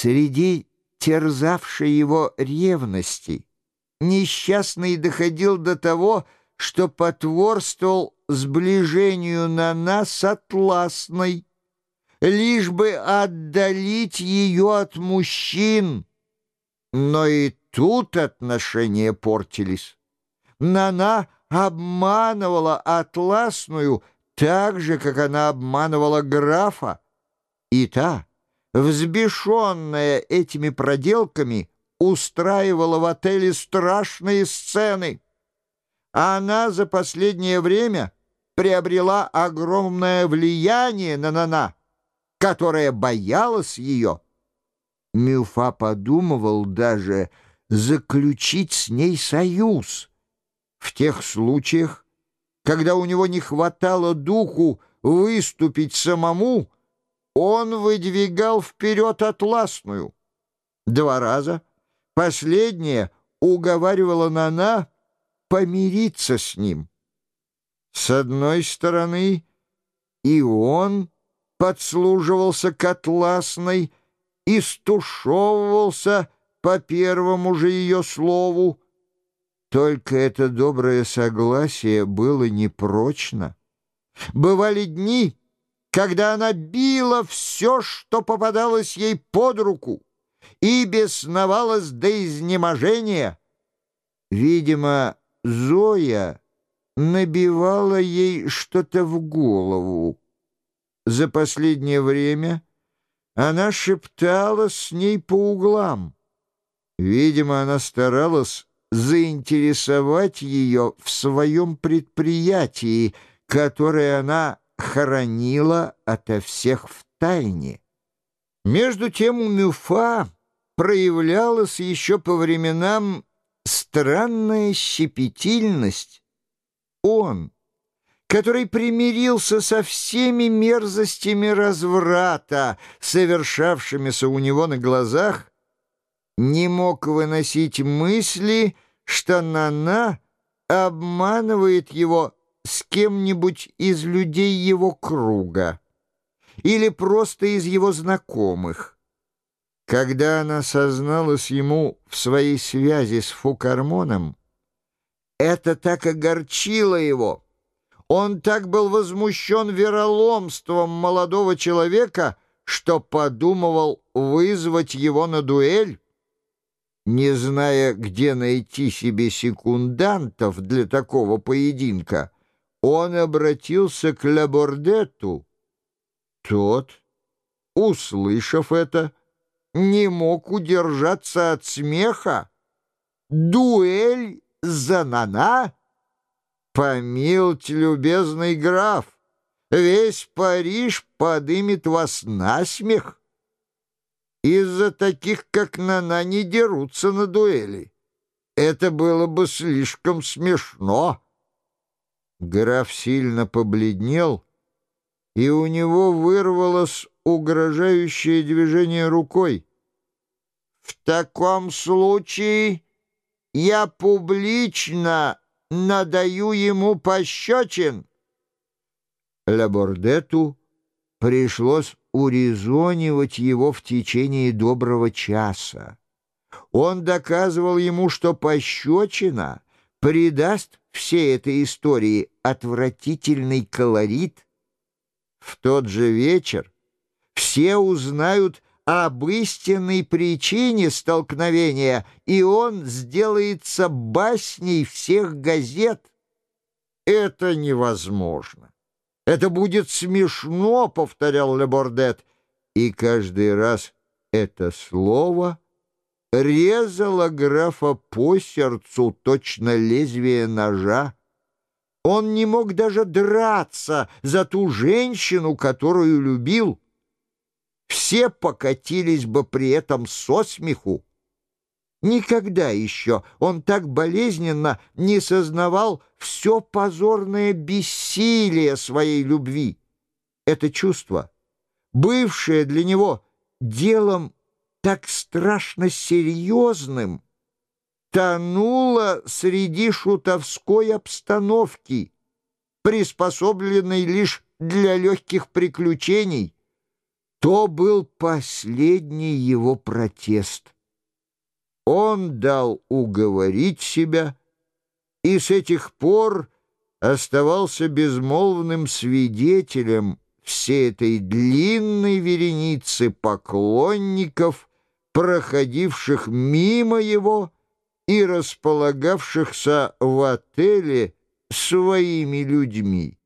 Среди терзавшей его ревности несчастный доходил до того, что потворствовал сближению на нас атласной, лишь бы отдалить ее от мужчин. Но и тут отношения портились. Нана обманывала атласную так же, как она обманывала графа. И та, взбешенная этими проделками, устраивала в отеле страшные сцены. Она за последнее время приобрела огромное влияние на Нана, которая боялась ее. Мюфа подумывал даже заключить с ней союз. В тех случаях, когда у него не хватало духу выступить самому, он выдвигал вперед атласную. Два раза последняя уговаривала Нана помириться с ним. С одной стороны, и он подслуживался к атласной и стушевывался по первому же ее слову. Только это доброе согласие было непрочно. Бывали дни, когда она била все, что попадалось ей под руку, и бесновалась до изнеможения. Видимо, Зоя набивала ей что-то в голову. За последнее время она шептала с ней по углам. Видимо, она старалась заинтересовать ее в своем предприятии, которое она хоронила ото всех в тайне. Между тем у Мюфа проявлялась еще по временам странная щепетильность. Он, который примирился со всеми мерзостями разврата, совершавшимися у него на глазах, не мог выносить мысли, что Нана обманывает его с кем-нибудь из людей его круга или просто из его знакомых. Когда она созналась ему в своей связи с Фукармоном, это так огорчило его. Он так был возмущен вероломством молодого человека, что подумывал вызвать его на дуэль. Не зная, где найти себе секундантов для такого поединка, он обратился к Лабордету. Тот, услышав это, не мог удержаться от смеха. «Дуэль за Нана? Помилуйте, любезный граф, весь Париж подымет вас на смех. Из-за таких, как Нана, не дерутся на дуэли. Это было бы слишком смешно». Граф сильно побледнел, и у него вырвалось угрожающее движение рукой. «В таком случае я публично надаю ему пощечин». Лабордету пришлось урезонивать его в течение доброго часа. Он доказывал ему, что пощечина придаст всей этой истории отвратительный колорит. В тот же вечер все узнают об истинной причине столкновения, и он сделается басней всех газет. Это невозможно. Это будет смешно, — повторял Лебордет, и каждый раз это слово резало графа по сердцу точно лезвие ножа. Он не мог даже драться за ту женщину, которую любил все покатились бы при этом со смеху. Никогда еще он так болезненно не сознавал все позорное бессилие своей любви. Это чувство, бывшее для него делом так страшно серьезным, тонуло среди шутовской обстановки, приспособленной лишь для легких приключений, То был последний его протест. Он дал уговорить себя, и с этих пор оставался безмолвным свидетелем всей этой длинной вереницы поклонников, проходивших мимо его и располагавшихся в отеле своими людьми.